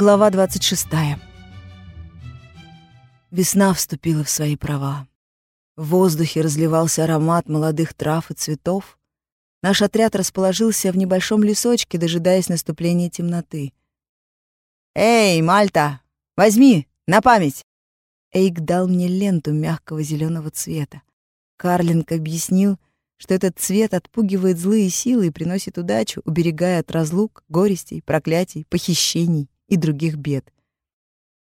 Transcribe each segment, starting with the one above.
Глава 26. Весна вступила в свои права. В воздухе разливался аромат молодых трав и цветов. Наш отряд расположился в небольшом лесочке, дожидаясь наступления темноты. «Эй, Мальта, возьми, на память!» Эйк дал мне ленту мягкого зеленого цвета. Карлинг объяснил, что этот цвет отпугивает злые силы и приносит удачу, уберегая от разлук, горестей, проклятий, похищений и других бед.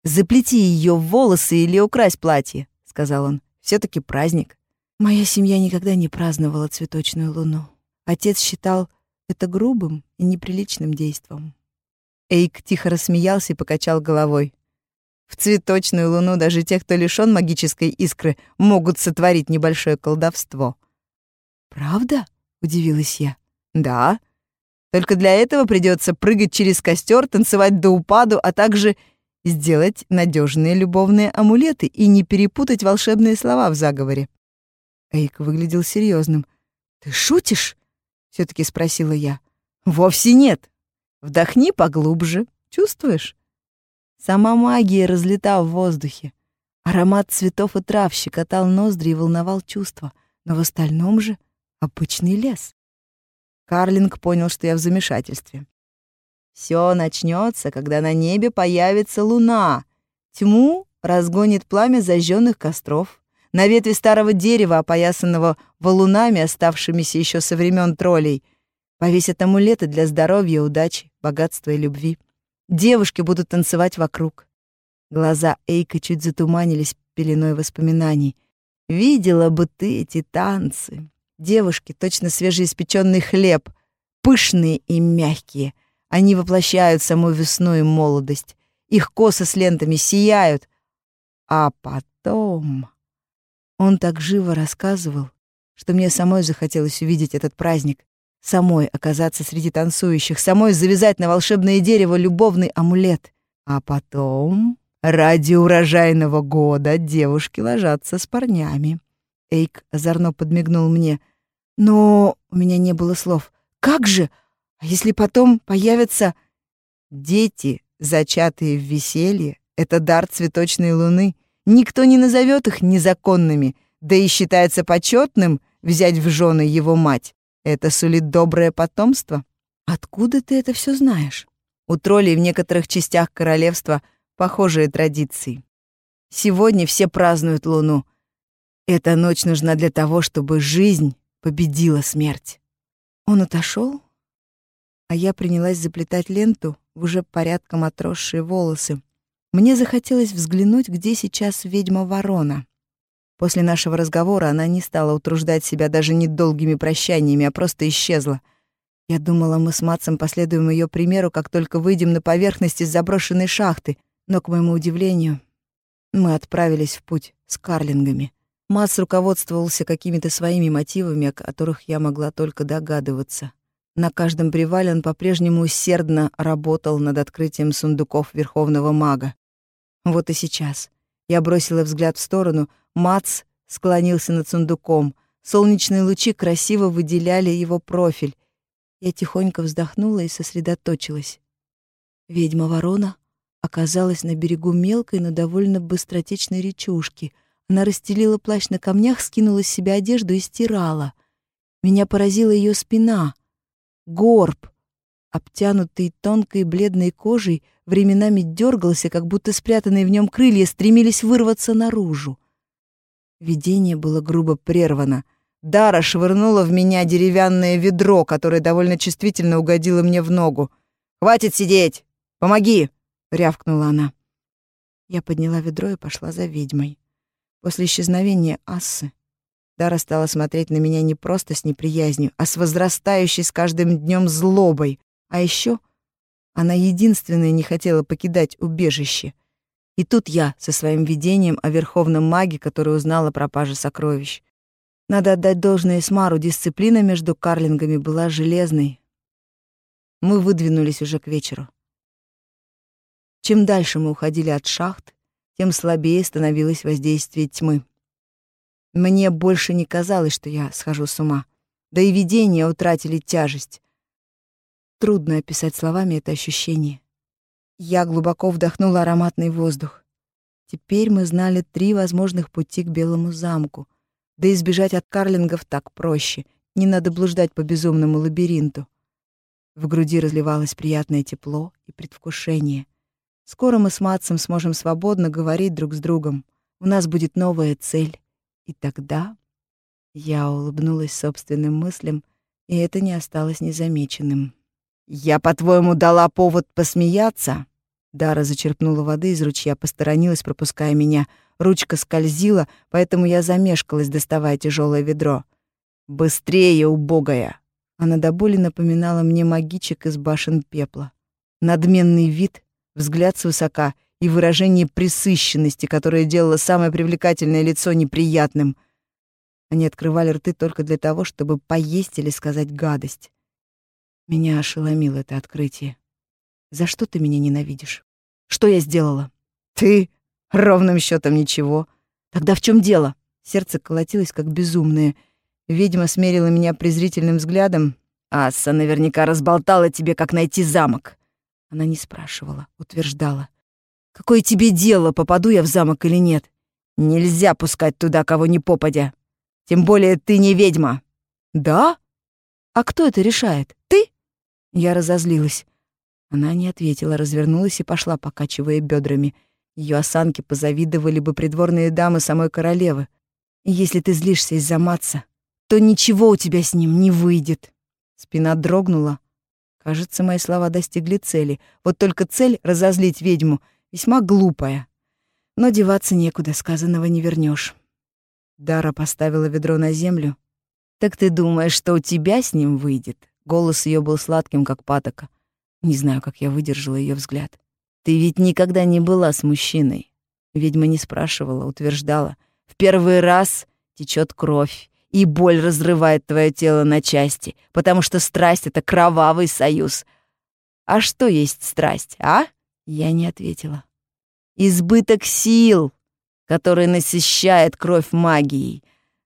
«Заплети ее в волосы или укрась платье», — сказал он. все таки праздник». Моя семья никогда не праздновала цветочную луну. Отец считал это грубым и неприличным действом. Эйк тихо рассмеялся и покачал головой. В цветочную луну даже те, кто лишён магической искры, могут сотворить небольшое колдовство. «Правда?» — удивилась я. «Да. Только для этого придется прыгать через костер, танцевать до упаду, а также сделать надежные любовные амулеты и не перепутать волшебные слова в заговоре». Эйк выглядел серьезным. «Ты шутишь?» — все таки спросила я. «Вовсе нет. Вдохни поглубже. Чувствуешь?» Сама магия разлета в воздухе. Аромат цветов и трав щекотал ноздри и волновал чувства, но в остальном же обычный лес. Карлинг понял, что я в замешательстве. Все начнется, когда на небе появится луна. Тьму разгонит пламя зажженных костров. На ветви старого дерева, опоясанного валунами, оставшимися еще со времен троллей, повесят амулеты для здоровья, удачи, богатства и любви. Девушки будут танцевать вокруг. Глаза Эйка чуть затуманились пеленой воспоминаний. Видела бы ты эти танцы. Девушки, точно свежеиспеченный хлеб, пышные и мягкие. Они воплощают саму весну и молодость. Их косы с лентами сияют. А потом... Он так живо рассказывал, что мне самой захотелось увидеть этот праздник. Самой оказаться среди танцующих, самой завязать на волшебное дерево любовный амулет. А потом, ради урожайного года, девушки ложатся с парнями. Эйк озорно подмигнул мне. Но у меня не было слов. «Как же? А если потом появятся...» «Дети, зачатые в веселье, — это дар цветочной луны. Никто не назовет их незаконными, да и считается почетным взять в жены его мать. Это сулит доброе потомство. Откуда ты это все знаешь? У троллей в некоторых частях королевства похожие традиции. Сегодня все празднуют Луну. Эта ночь нужна для того, чтобы жизнь победила смерть. Он отошел, а я принялась заплетать ленту в уже порядком отросшие волосы. Мне захотелось взглянуть, где сейчас ведьма-ворона. После нашего разговора она не стала утруждать себя даже недолгими прощаниями, а просто исчезла. Я думала, мы с Матсом последуем ее примеру, как только выйдем на поверхность из заброшенной шахты, но, к моему удивлению, мы отправились в путь с карлингами. Матс руководствовался какими-то своими мотивами, о которых я могла только догадываться. На каждом привале он по-прежнему усердно работал над открытием сундуков Верховного Мага. Вот и сейчас. Я бросила взгляд в сторону, Мац склонился над сундуком. Солнечные лучи красиво выделяли его профиль. Я тихонько вздохнула и сосредоточилась. Ведьма-ворона оказалась на берегу мелкой, но довольно быстротечной речушки. Она расстелила плащ на камнях, скинула с себя одежду и стирала. Меня поразила ее спина. Горб, обтянутый тонкой бледной кожей, временами дергался, как будто спрятанные в нем крылья стремились вырваться наружу. Видение было грубо прервано. Дара швырнула в меня деревянное ведро, которое довольно чувствительно угодило мне в ногу. «Хватит сидеть! Помоги!» — рявкнула она. Я подняла ведро и пошла за ведьмой. После исчезновения Ассы Дара стала смотреть на меня не просто с неприязнью, а с возрастающей с каждым днем злобой. А еще она единственная не хотела покидать убежище — и тут я со своим видением о верховном маге, который узнал о пропаже сокровищ. Надо отдать должное Смару, дисциплина между карлингами была железной. Мы выдвинулись уже к вечеру. Чем дальше мы уходили от шахт, тем слабее становилось воздействие тьмы. Мне больше не казалось, что я схожу с ума. Да и видения утратили тяжесть. Трудно описать словами это ощущение. Я глубоко вдохнула ароматный воздух. Теперь мы знали три возможных пути к Белому замку. Да избежать от карлингов так проще. Не надо блуждать по безумному лабиринту. В груди разливалось приятное тепло и предвкушение. Скоро мы с Матсом сможем свободно говорить друг с другом. У нас будет новая цель. И тогда я улыбнулась собственным мыслям, и это не осталось незамеченным. «Я, по-твоему, дала повод посмеяться?» Дара зачерпнула воды из ручья, посторонилась, пропуская меня. Ручка скользила, поэтому я замешкалась, доставая тяжелое ведро. «Быстрее, убогая!» Она до боли напоминала мне магичек из башен пепла. Надменный вид, взгляд свысока и выражение присыщенности, которое делало самое привлекательное лицо неприятным. Они открывали рты только для того, чтобы поесть или сказать гадость. Меня ошеломило это открытие. За что ты меня ненавидишь? Что я сделала? Ты? Ровным счетом ничего. Тогда в чем дело? Сердце колотилось, как безумное. Ведьма смерила меня презрительным взглядом. Асса наверняка разболтала тебе, как найти замок. Она не спрашивала, утверждала. Какое тебе дело, попаду я в замок или нет? Нельзя пускать туда кого ни попадя. Тем более ты не ведьма. Да? А кто это решает? Ты? Я разозлилась. Она не ответила, развернулась и пошла, покачивая бедрами. Ее осанки позавидовали бы придворные дамы самой королевы. Если ты злишься из-за Матса, то ничего у тебя с ним не выйдет. Спина дрогнула. Кажется, мои слова достигли цели. Вот только цель — разозлить ведьму — весьма глупая. Но деваться некуда, сказанного не вернешь. Дара поставила ведро на землю. «Так ты думаешь, что у тебя с ним выйдет?» Голос ее был сладким, как патока. Не знаю, как я выдержала ее взгляд. «Ты ведь никогда не была с мужчиной». Ведьма не спрашивала, утверждала. «В первый раз течет кровь, и боль разрывает твое тело на части, потому что страсть — это кровавый союз. А что есть страсть, а?» Я не ответила. «Избыток сил, который насыщает кровь магией.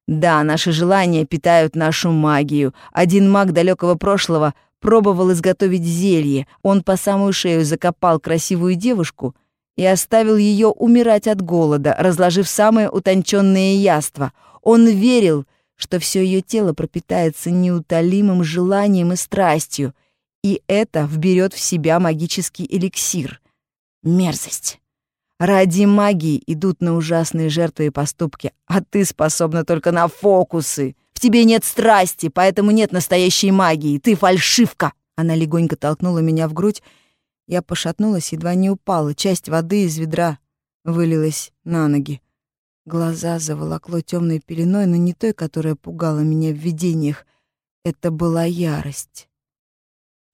Да, наши желания питают нашу магию. Один маг далекого прошлого пробовал изготовить зелье. Он по самую шею закопал красивую девушку и оставил ее умирать от голода, разложив самые утонченные яства. Он верил, что все ее тело пропитается неутолимым желанием и страстью, и это вберет в себя магический эликсир. Мерзость. Ради магии идут на ужасные жертвы и поступки, а ты способна только на фокусы. В тебе нет страсти, поэтому нет настоящей магии. Ты фальшивка!» Она легонько толкнула меня в грудь. Я пошатнулась, едва не упала. Часть воды из ведра вылилась на ноги. Глаза заволокло темной пеленой, но не той, которая пугала меня в видениях. Это была ярость.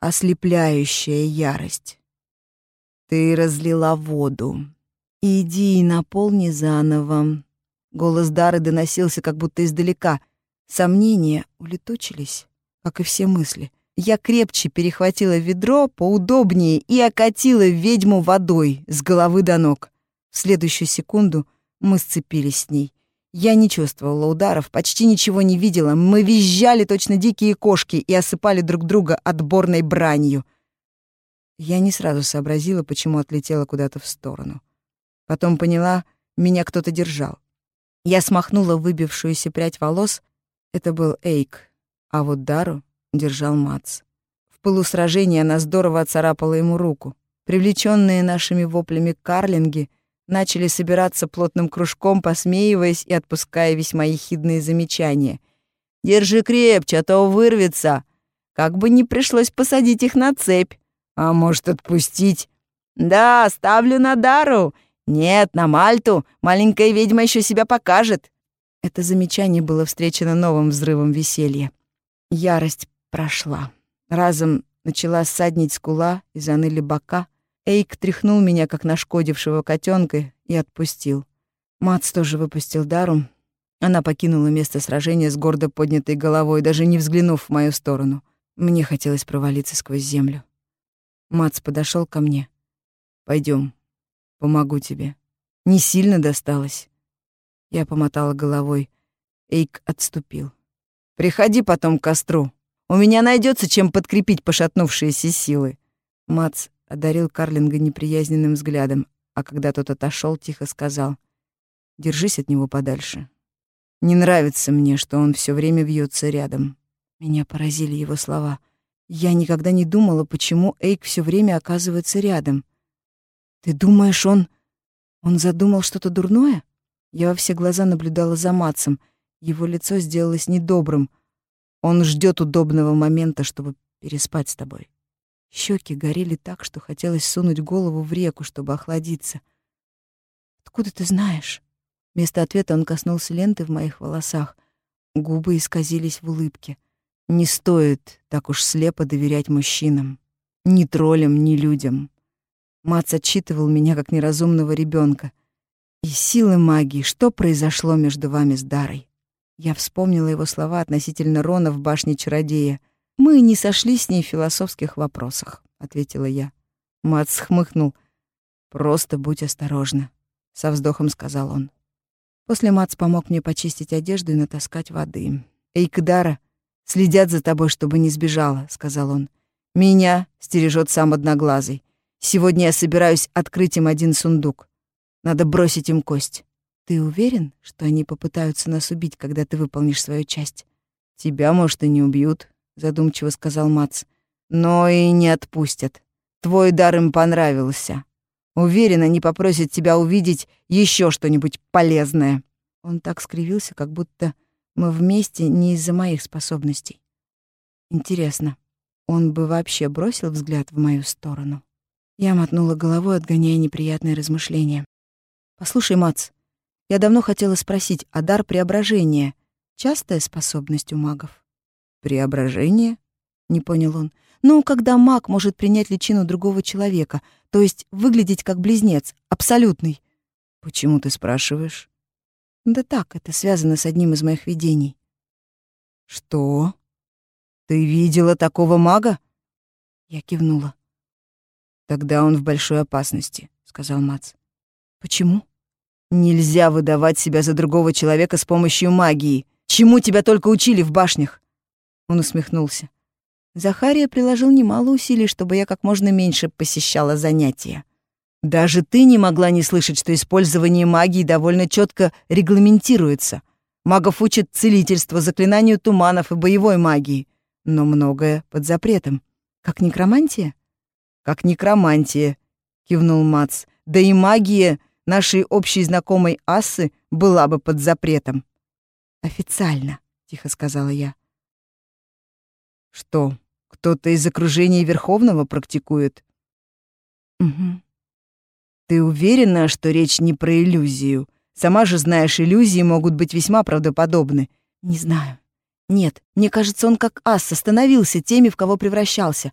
Ослепляющая ярость. «Ты разлила воду», «Иди и наполни заново». Голос Дары доносился как будто издалека. Сомнения улетучились, как и все мысли. Я крепче перехватила ведро поудобнее и окатила ведьму водой с головы до ног. В следующую секунду мы сцепились с ней. Я не чувствовала ударов, почти ничего не видела. Мы визжали точно дикие кошки и осыпали друг друга отборной бранью. Я не сразу сообразила, почему отлетела куда-то в сторону. Потом поняла, меня кто-то держал. Я смахнула выбившуюся прядь волос. Это был Эйк, а вот Дару держал Мац. В пылу сражения она здорово оцарапала ему руку. Привлеченные нашими воплями карлинги начали собираться плотным кружком, посмеиваясь и отпуская весьма ехидные замечания. «Держи крепче, а то вырвется. Как бы не пришлось посадить их на цепь. А может, отпустить?» «Да, ставлю на Дару. «Нет, на Мальту! Маленькая ведьма еще себя покажет!» Это замечание было встречено новым взрывом веселья. Ярость прошла. Разом начала ссаднить скула и заныли бока. Эйк тряхнул меня, как нашкодившего котенка, и отпустил. Мац тоже выпустил дару. Она покинула место сражения с гордо поднятой головой, даже не взглянув в мою сторону. Мне хотелось провалиться сквозь землю. Мац подошел ко мне. Пойдем, Помогу тебе. Не сильно досталось. Я помотала головой. Эйк отступил. Приходи потом к костру. У меня найдется чем подкрепить пошатнувшиеся силы. Мац одарил Карлинга неприязненным взглядом, а когда тот отошел, тихо сказал «Держись от него подальше. Не нравится мне, что он все время вьется рядом». Меня поразили его слова. Я никогда не думала, почему Эйк все время оказывается рядом. «Ты думаешь, он...» Он задумал что-то дурное? Я во все глаза наблюдала за Матсом. Его лицо сделалось недобрым. Он ждет удобного момента, чтобы переспать с тобой. Щеки горели так, что хотелось сунуть голову в реку, чтобы охладиться. «Откуда ты знаешь?» Вместо ответа он коснулся ленты в моих волосах. Губы исказились в улыбке. «Не стоит так уж слепо доверять мужчинам. Ни троллям, ни людям». Мац отчитывал меня как неразумного ребенка. «И силы магии, что произошло между вами с Дарой?» Я вспомнила его слова относительно Рона в башне чародея. «Мы не сошлись с ней в философских вопросах», — ответила я. Мац хмыкнул. «Просто будь осторожна», — со вздохом сказал он. После Мац помог мне почистить одежду и натаскать воды. «Эйкдара следят за тобой, чтобы не сбежала», — сказал он. «Меня стережет сам Одноглазый. Сегодня я собираюсь открыть им один сундук. Надо бросить им кость». «Ты уверен, что они попытаются нас убить, когда ты выполнишь свою часть?» «Тебя, может, и не убьют», задумчиво сказал Мац. Но и не отпустят. Твой дар им понравился. Уверен, они попросят тебя увидеть еще что-нибудь полезное. Он так скривился, как будто мы вместе не из-за моих способностей. Интересно, он бы вообще бросил взгляд в мою сторону? Я мотнула головой, отгоняя неприятные размышления. «Послушай, Мац, я давно хотела спросить, а дар преображения — частая способность у магов?» «Преображение?» — не понял он. «Ну, когда маг может принять личину другого человека, то есть выглядеть как близнец, абсолютный». «Почему ты спрашиваешь?» «Да так, это связано с одним из моих видений». «Что? Ты видела такого мага?» Я кивнула. «Тогда он в большой опасности», — сказал Мац. «Почему?» «Нельзя выдавать себя за другого человека с помощью магии. Чему тебя только учили в башнях?» Он усмехнулся. Захария приложил немало усилий, чтобы я как можно меньше посещала занятия. Даже ты не могла не слышать, что использование магии довольно четко регламентируется. Магов учат целительство, заклинанию туманов и боевой магии. Но многое под запретом. Как некромантия? Как некромантия, кивнул Мац. Да и магия нашей общей знакомой Ассы была бы под запретом. Официально, тихо сказала я. Что, кто-то из окружения Верховного практикует? Угу. Ты уверена, что речь не про иллюзию? Сама же знаешь, иллюзии могут быть весьма правдоподобны. Не знаю. Нет, мне кажется, он как ас остановился теми, в кого превращался.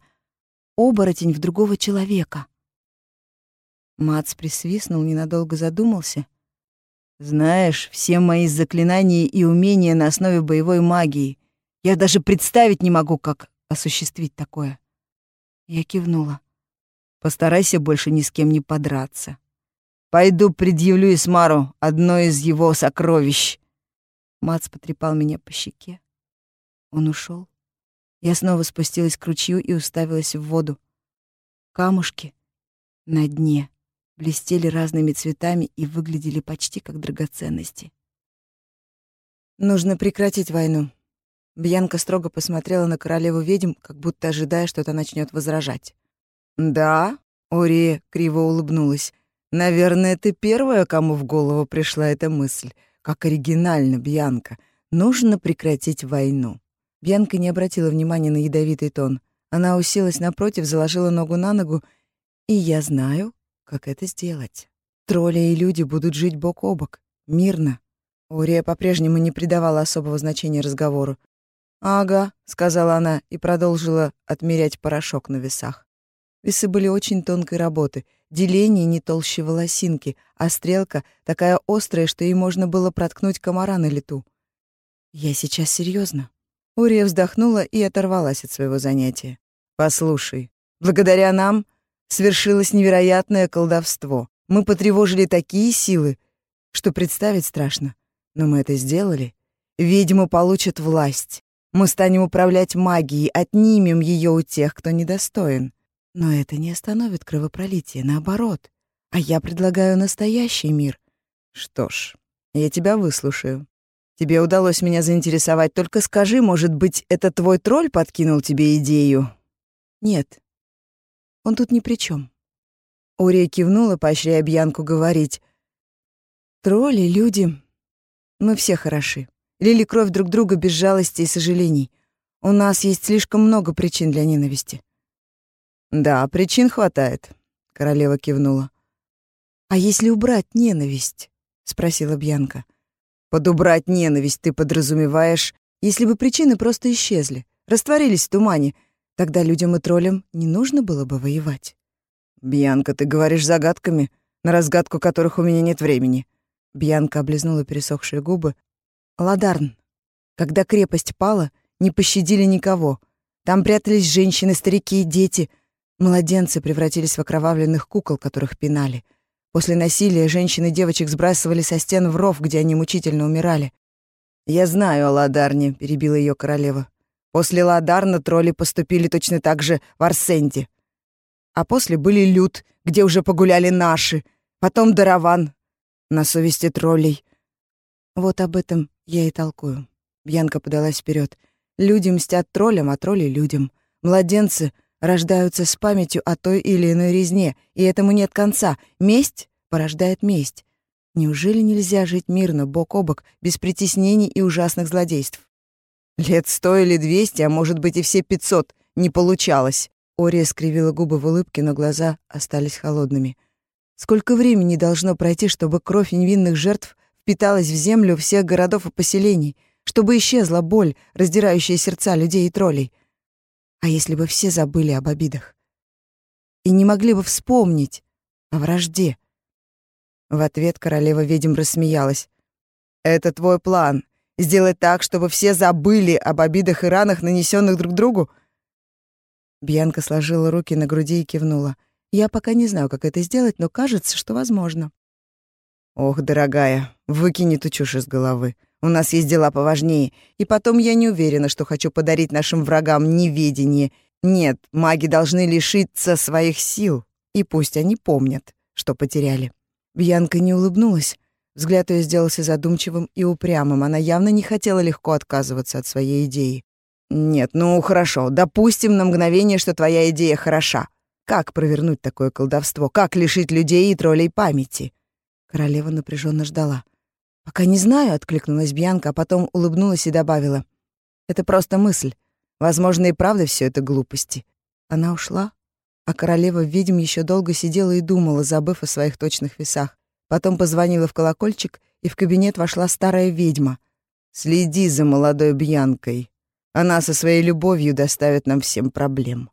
Оборотень в другого человека. Мац присвистнул, ненадолго задумался. Знаешь, все мои заклинания и умения на основе боевой магии. Я даже представить не могу, как осуществить такое. Я кивнула. Постарайся больше ни с кем не подраться. Пойду предъявлю Исмару одно из его сокровищ. Мац потрепал меня по щеке. Он ушел. Я снова спустилась к ручью и уставилась в воду. Камушки на дне блестели разными цветами и выглядели почти как драгоценности. Нужно прекратить войну. Бьянка строго посмотрела на королеву ведьм, как будто ожидая, что та начнет возражать. «Да?» — Ори криво улыбнулась. «Наверное, ты первая, кому в голову пришла эта мысль. Как оригинально, Бьянка. Нужно прекратить войну». Бьянка не обратила внимания на ядовитый тон. Она уселась напротив, заложила ногу на ногу, и я знаю, как это сделать. Тролли и люди будут жить бок о бок, мирно. Урия по-прежнему не придавала особого значения разговору. «Ага», — сказала она и продолжила отмерять порошок на весах. Весы были очень тонкой работы, деление не толще волосинки, а стрелка такая острая, что ей можно было проткнуть комара на лету. «Я сейчас серьезно. Урия вздохнула и оторвалась от своего занятия. «Послушай, благодаря нам свершилось невероятное колдовство. Мы потревожили такие силы, что представить страшно. Но мы это сделали. Ведьмы получат власть. Мы станем управлять магией, отнимем ее у тех, кто недостоин. Но это не остановит кровопролитие, наоборот. А я предлагаю настоящий мир. Что ж, я тебя выслушаю. Тебе удалось меня заинтересовать, только скажи, может быть, это твой тролль подкинул тебе идею? Нет. Он тут ни при чем. Ория кивнула, поощряя Бьянку говорить. Тролли, люди, мы все хороши. Лили кровь друг друга без жалости и сожалений. У нас есть слишком много причин для ненависти. Да, причин хватает, королева кивнула. А если убрать ненависть? спросила Бьянка. Под убрать ненависть ты подразумеваешь, если бы причины просто исчезли, растворились в тумане, тогда людям и троллям не нужно было бы воевать. Бьянка, ты говоришь загадками, на разгадку которых у меня нет времени. Бьянка облизнула пересохшие губы. Ладарн. Когда крепость пала, не пощадили никого. Там прятались женщины, старики и дети. Младенцы превратились в окровавленных кукол, которых пинали. После насилия женщин и девочек сбрасывали со стен в ров, где они мучительно умирали. «Я знаю о Ладарне», — перебила ее королева. «После Ладарна тролли поступили точно так же в Арсенте. А после были Люд, где уже погуляли наши. Потом Дараван. На совести троллей». «Вот об этом я и толкую». Бьянка подалась вперед. Люди мстят троллям, а тролли — людям. Младенцы рождаются с памятью о той или иной резне, и этому нет конца. Месть порождает месть. Неужели нельзя жить мирно, бок о бок, без притеснений и ужасных злодейств? Лет сто или двести, а может быть и все пятьсот, не получалось. Ория скривила губы в улыбке, но глаза остались холодными. Сколько времени должно пройти, чтобы кровь невинных жертв впиталась в землю всех городов и поселений? чтобы исчезла боль, раздирающая сердца людей и троллей. А если бы все забыли об обидах? И не могли бы вспомнить о вражде? В ответ королева ведьм рассмеялась. «Это твой план — сделать так, чтобы все забыли об обидах и ранах, нанесенных друг другу?» Бьянка сложила руки на груди и кивнула. «Я пока не знаю, как это сделать, но кажется, что возможно». «Ох, дорогая, выкини ту чушь из головы. У нас есть дела поважнее. И потом я не уверена, что хочу подарить нашим врагам неведение. Нет, маги должны лишиться своих сил. И пусть они помнят, что потеряли». Бьянка не улыбнулась. Взгляд ее сделался задумчивым и упрямым. Она явно не хотела легко отказываться от своей идеи. «Нет, ну хорошо. Допустим на мгновение, что твоя идея хороша. Как провернуть такое колдовство? Как лишить людей и троллей памяти?» Королева напряженно ждала. «Пока не знаю», — откликнулась Бьянка, а потом улыбнулась и добавила. «Это просто мысль. Возможно, и правда все это глупости». Она ушла, а королева ведьм еще долго сидела и думала, забыв о своих точных весах. Потом позвонила в колокольчик, и в кабинет вошла старая ведьма. «Следи за молодой Бьянкой. Она со своей любовью доставит нам всем проблем».